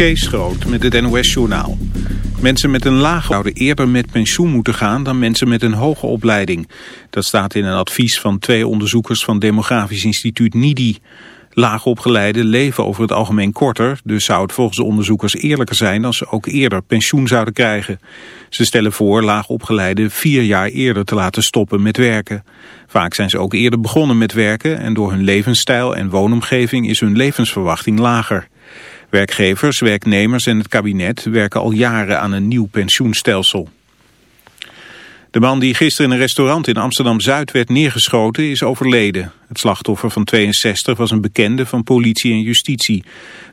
Kees Groot met het NOS-journaal. Mensen met een lage zouden eerder met pensioen moeten gaan dan mensen met een hoge opleiding. Dat staat in een advies van twee onderzoekers van Demografisch Instituut NIDI. Laagopgeleiden leven over het algemeen korter, dus zou het volgens de onderzoekers eerlijker zijn als ze ook eerder pensioen zouden krijgen. Ze stellen voor laagopgeleiden vier jaar eerder te laten stoppen met werken. Vaak zijn ze ook eerder begonnen met werken en door hun levensstijl en woonomgeving is hun levensverwachting lager. Werkgevers, werknemers en het kabinet werken al jaren aan een nieuw pensioenstelsel. De man die gisteren in een restaurant in Amsterdam-Zuid werd neergeschoten is overleden. Het slachtoffer van 62 was een bekende van politie en justitie.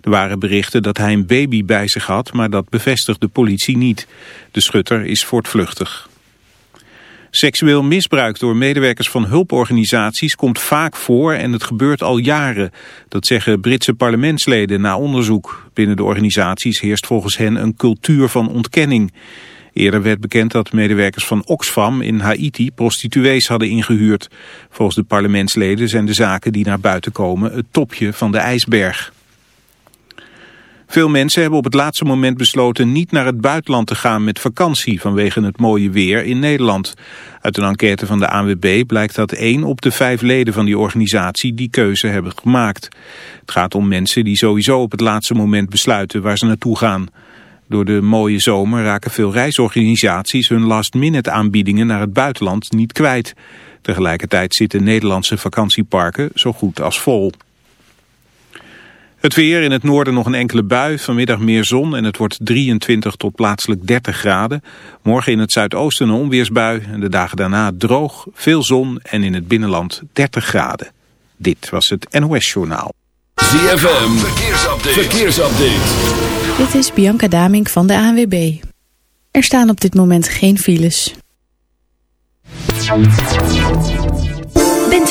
Er waren berichten dat hij een baby bij zich had, maar dat bevestigt de politie niet. De schutter is voortvluchtig. Seksueel misbruik door medewerkers van hulporganisaties komt vaak voor en het gebeurt al jaren. Dat zeggen Britse parlementsleden na onderzoek. Binnen de organisaties heerst volgens hen een cultuur van ontkenning. Eerder werd bekend dat medewerkers van Oxfam in Haiti prostituees hadden ingehuurd. Volgens de parlementsleden zijn de zaken die naar buiten komen het topje van de ijsberg. Veel mensen hebben op het laatste moment besloten niet naar het buitenland te gaan met vakantie vanwege het mooie weer in Nederland. Uit een enquête van de ANWB blijkt dat één op de vijf leden van die organisatie die keuze hebben gemaakt. Het gaat om mensen die sowieso op het laatste moment besluiten waar ze naartoe gaan. Door de mooie zomer raken veel reisorganisaties hun last-minute aanbiedingen naar het buitenland niet kwijt. Tegelijkertijd zitten Nederlandse vakantieparken zo goed als vol. Het weer in het noorden nog een enkele bui, vanmiddag meer zon en het wordt 23 tot plaatselijk 30 graden. Morgen in het zuidoosten een onweersbui en de dagen daarna droog, veel zon en in het binnenland 30 graden. Dit was het NOS Journaal. ZFM, verkeersupdate. verkeersupdate. Dit is Bianca Damink van de ANWB. Er staan op dit moment geen files.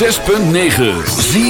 106.9 Zie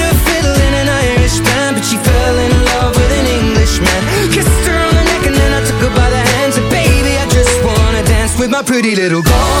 pretty little Galway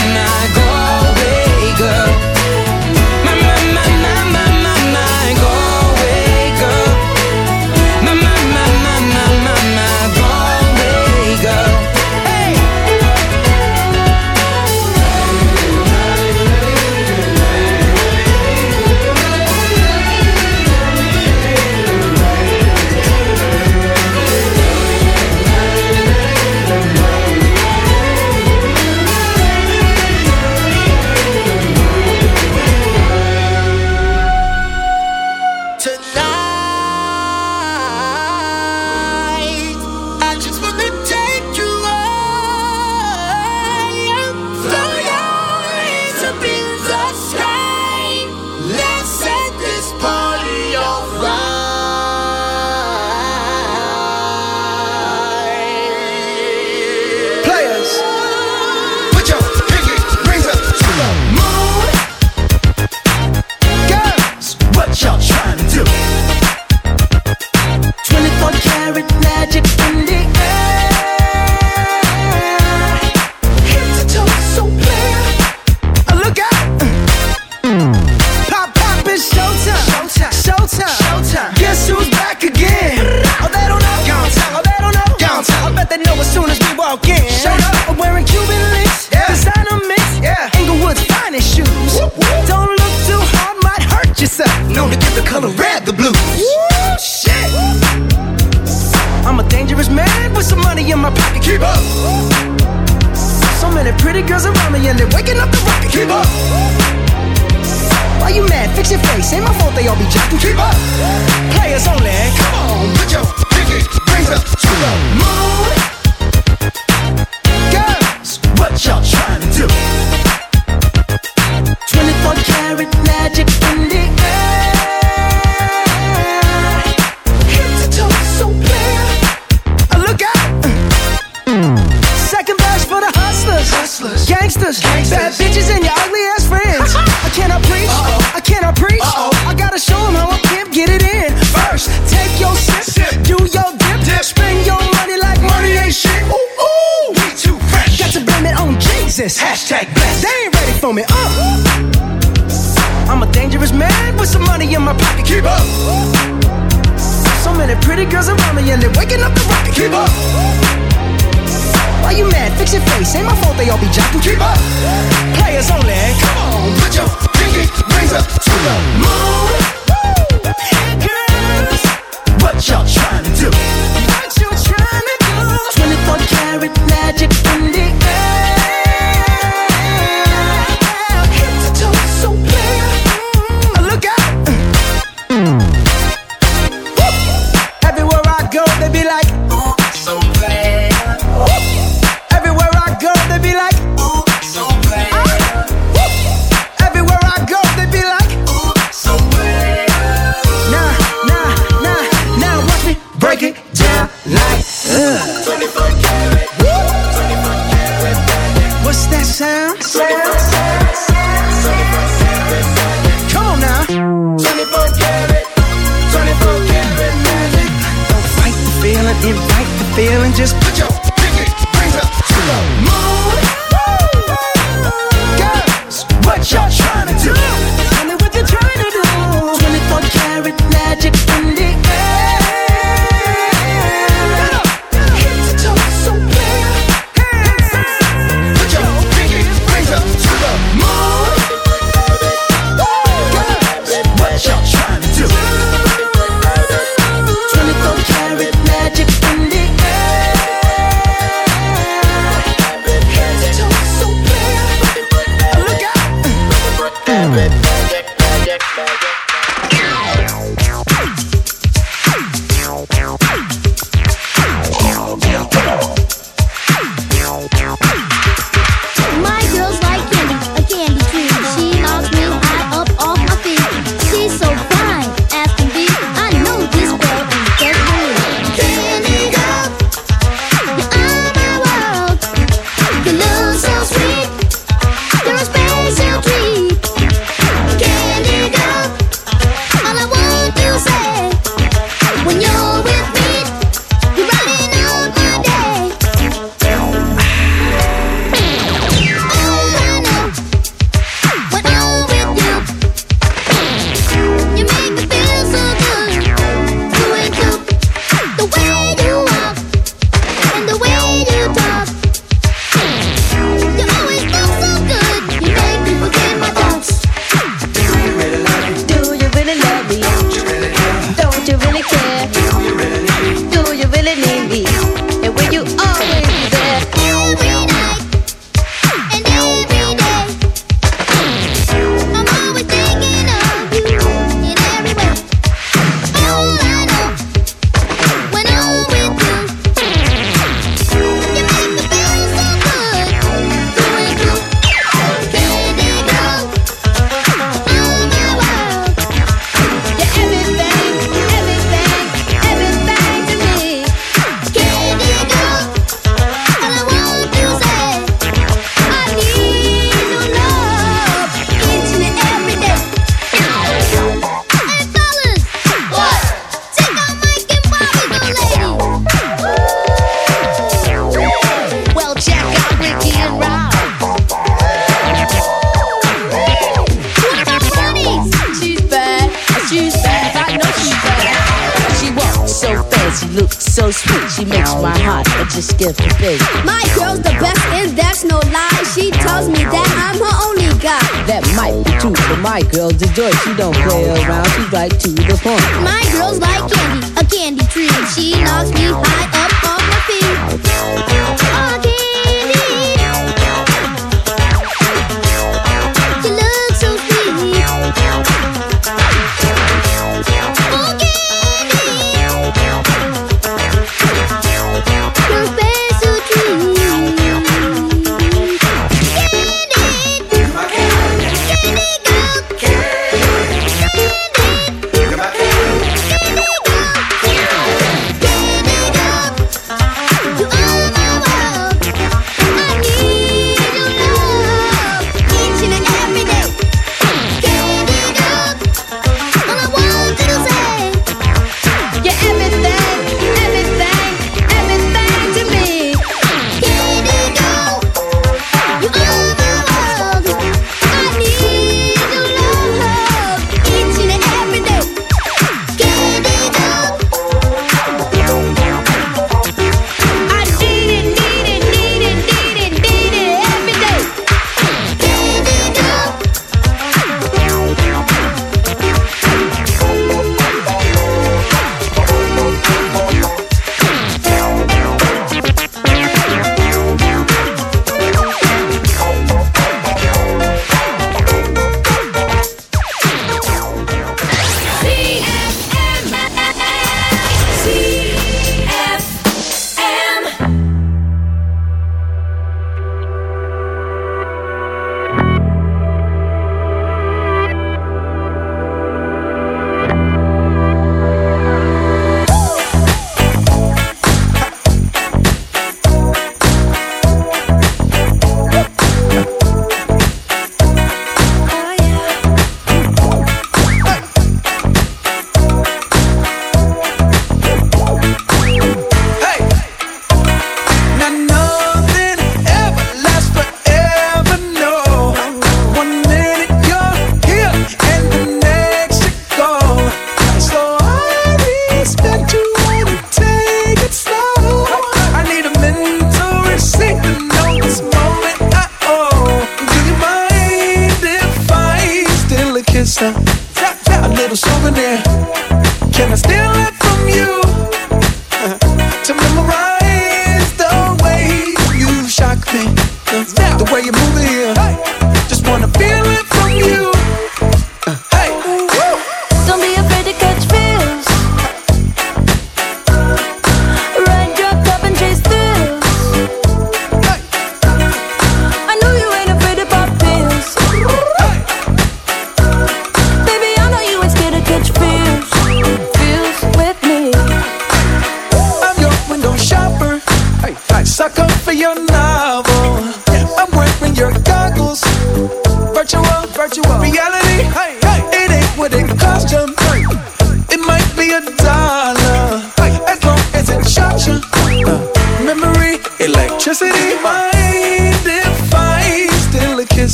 big. My girl's the best, and that's no lie. She tells me that I'm her only guy. That might be true, but my girl's a joy. She don't play around. She's right to the point. My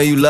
know you love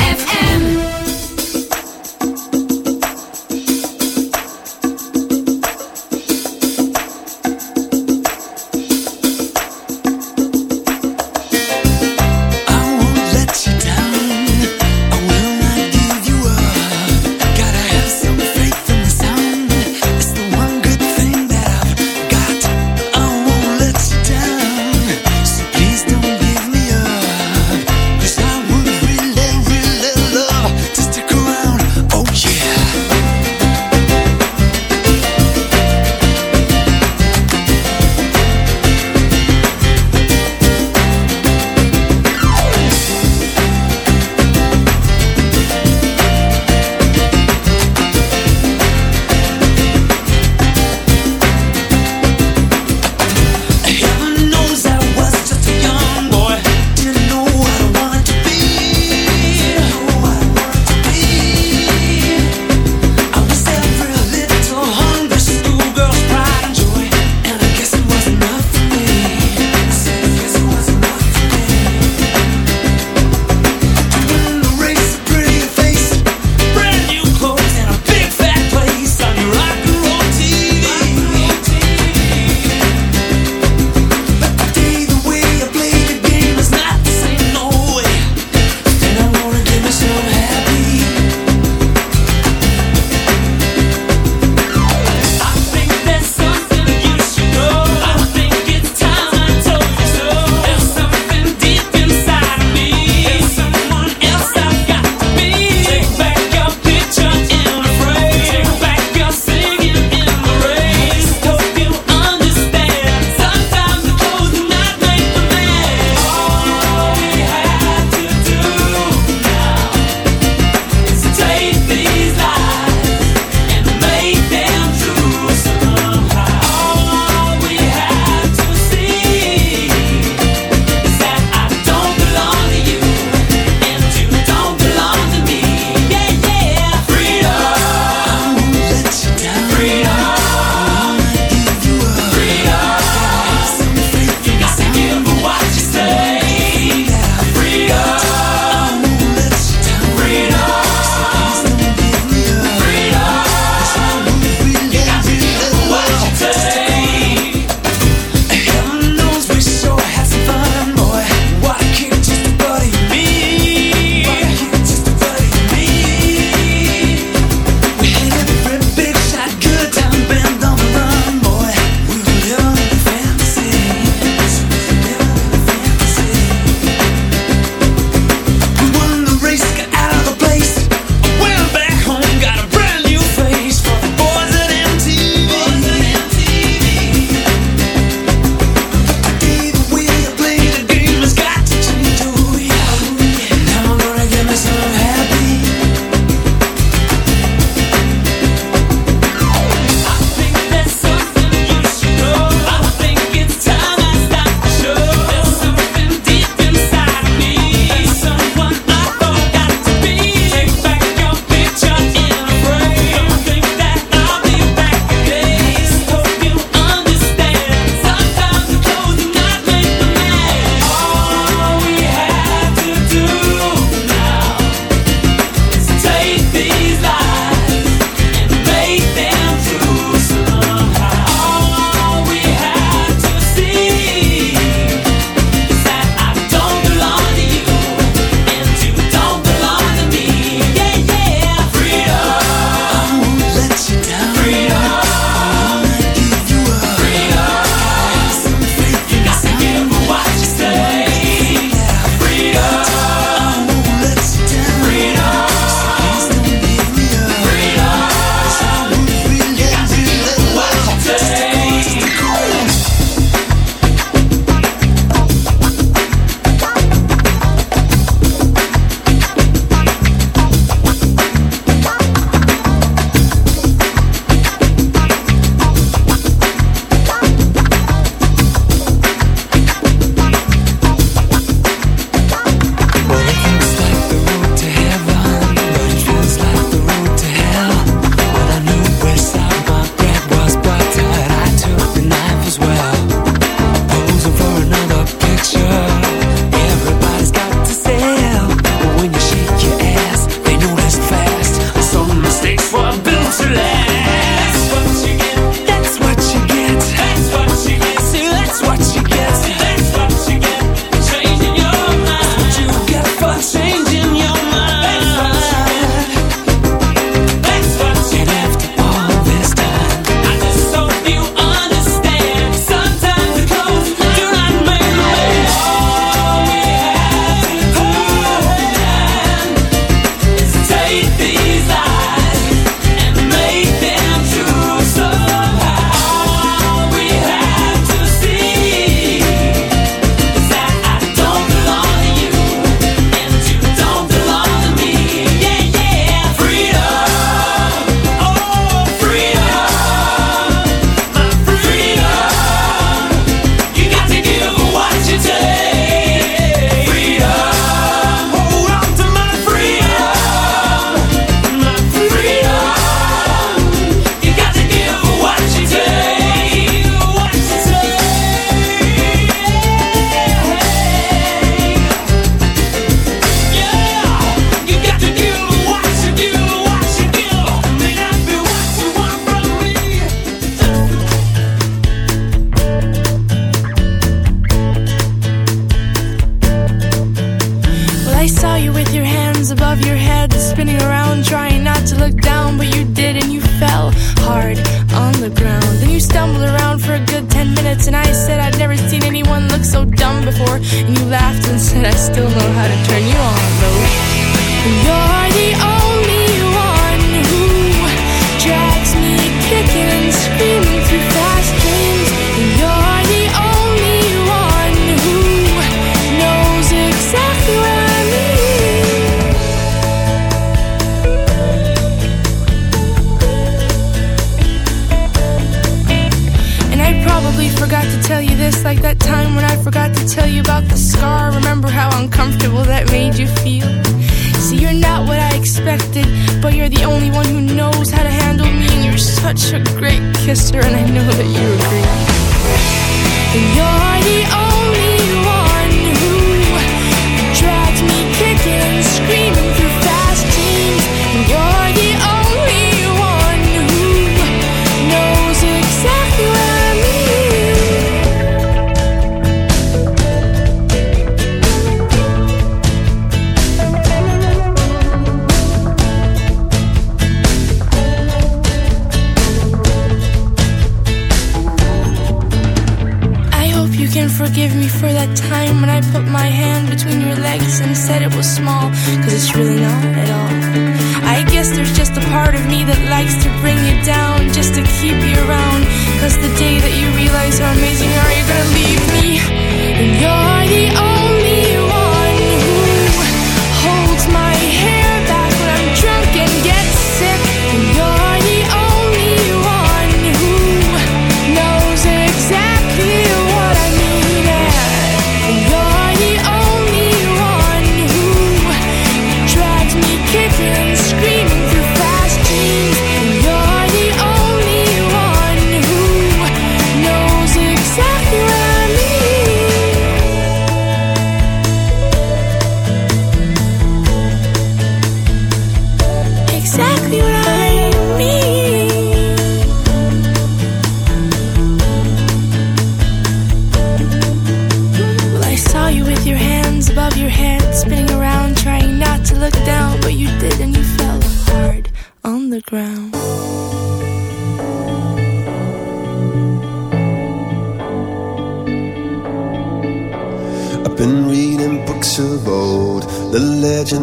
such a great kisser, and I know that you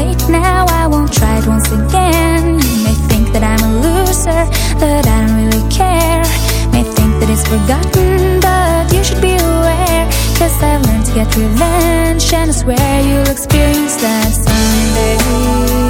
late now, I won't try it once again. You may think that I'm a loser, but I don't really care. May think that it's forgotten, but you should be aware. Cause I've learned to get revenge And I swear you'll experience that someday.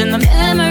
in the memory.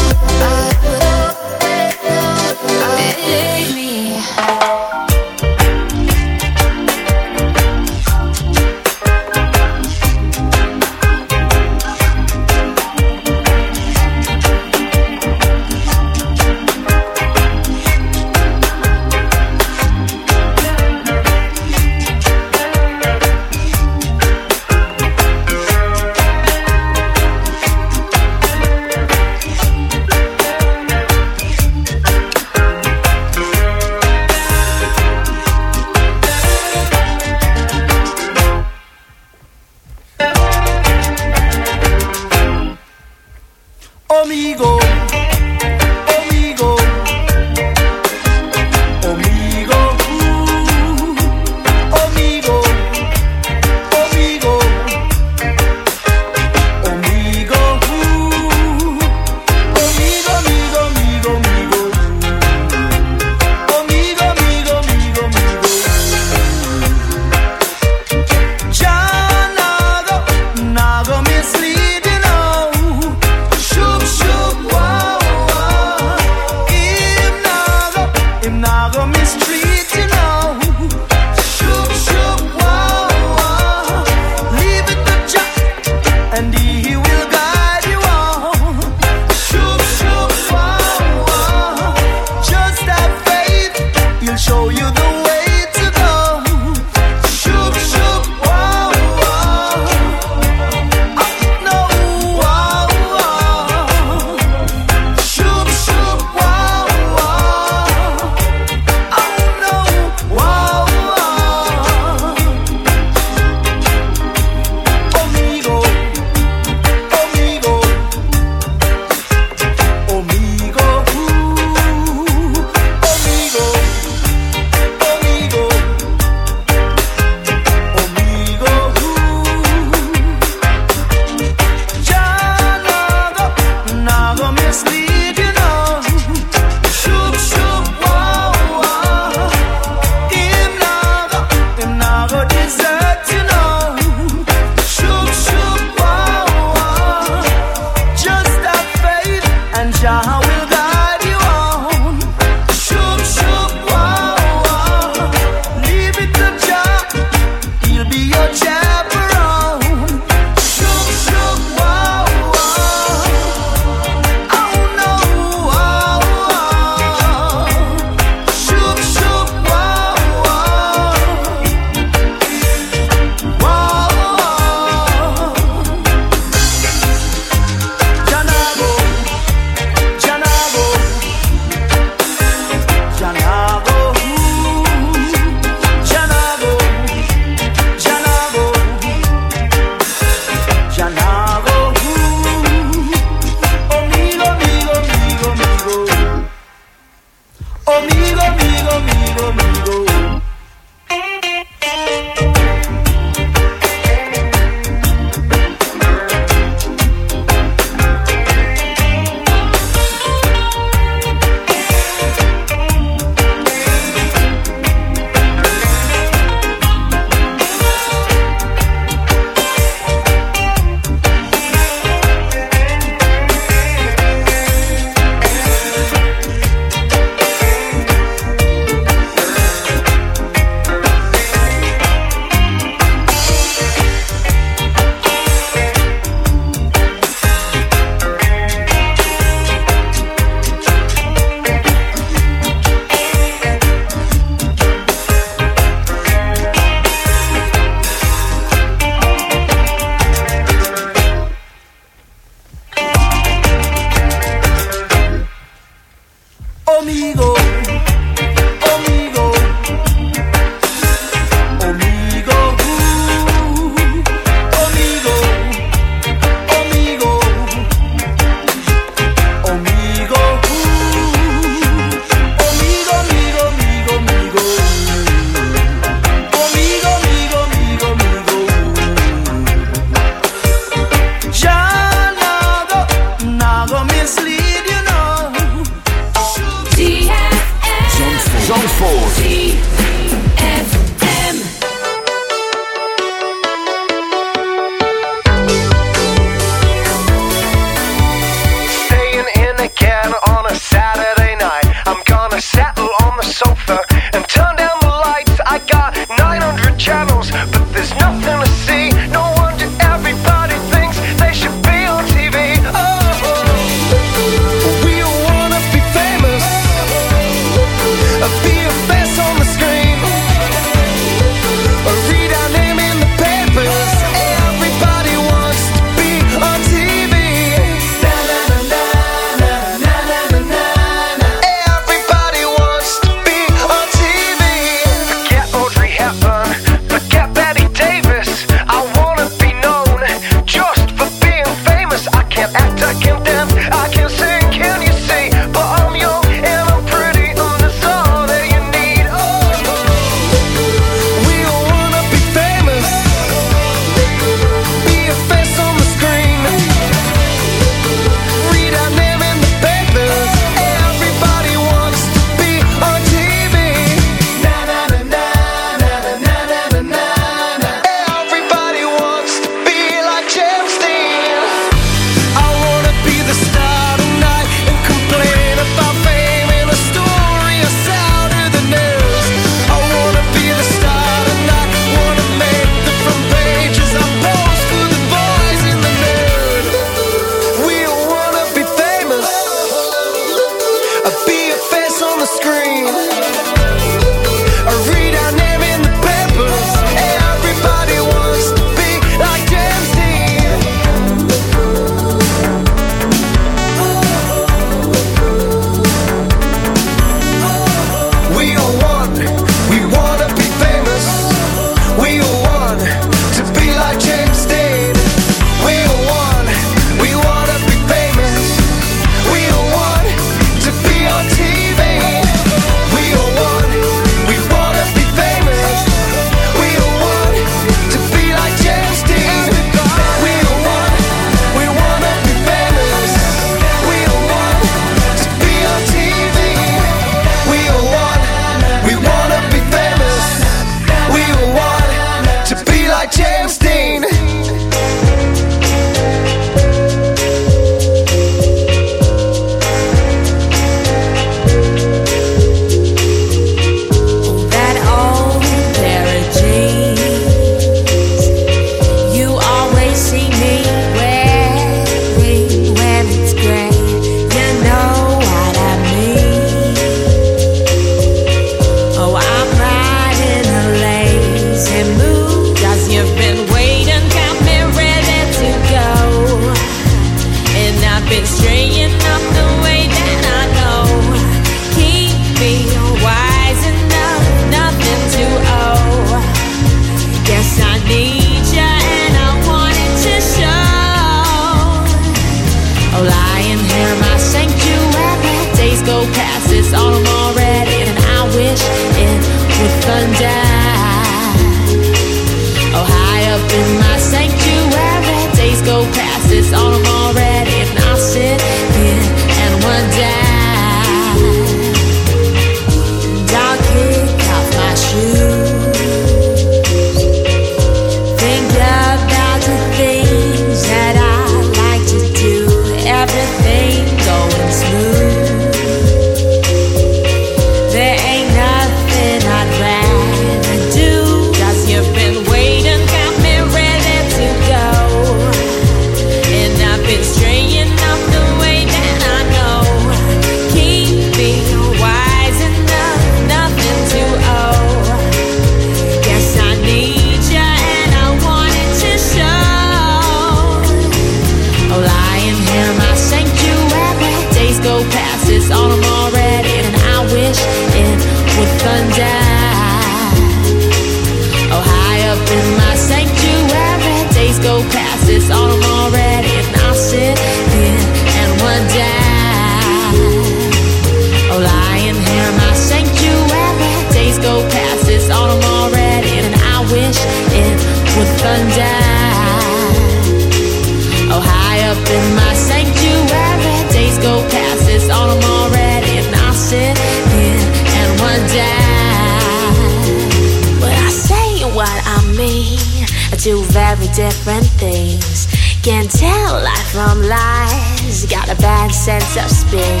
can tell life from lies. Got a bad sense of spin.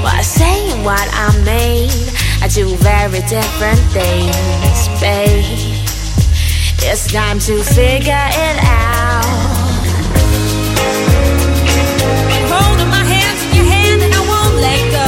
While saying what I mean, I do very different things, babe. It's time to figure it out. Hold my hands in your hand and I won't let go.